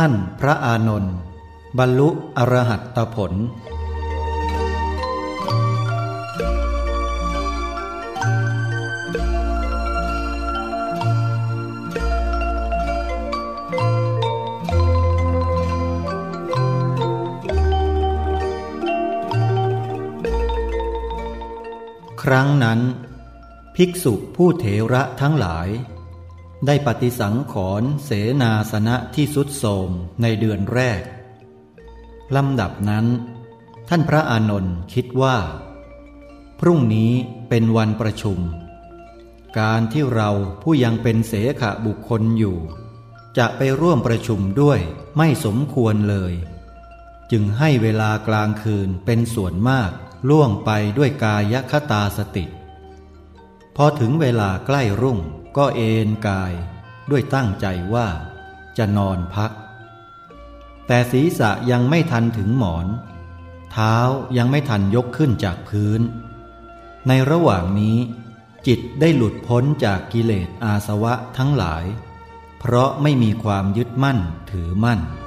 ท่านพระอานนท์บรรลุอรหัตตผล ครั้งนั้น ภิกษุผู้เถระทั้งหลาย ได้ปฏิสังขรณ์เสนาสนะที่สุดโทมในเดือนแรก ลำดับนั้น ท่านพระอานนท์คิดว่า พรุ่งนี้เป็นวันประชุม การที่เราผู้ยังเป็นเสขะบุคคลอยู่ จะไปร่วมประชุมด้วยไม่สมควรเลย จึงให้เวลากลางคืนเป็นส่วนมากล่วงไปด้วยกายคตาสติ พอถึงเวลาใกล้รุ่ง ก็เอนกายด้วยตั้งใจว่าจะนอนพัก แต่ศีรษะยังไม่ทันถึงหมอน เท้ายังไม่ทันยกขึ้นจากพื้น ในระหว่างนี้จิตได้หลุดพ้นจากกิเลสอาสวะทั้งหลาย เพราะไม่มีความยึดมั่นถือมั่น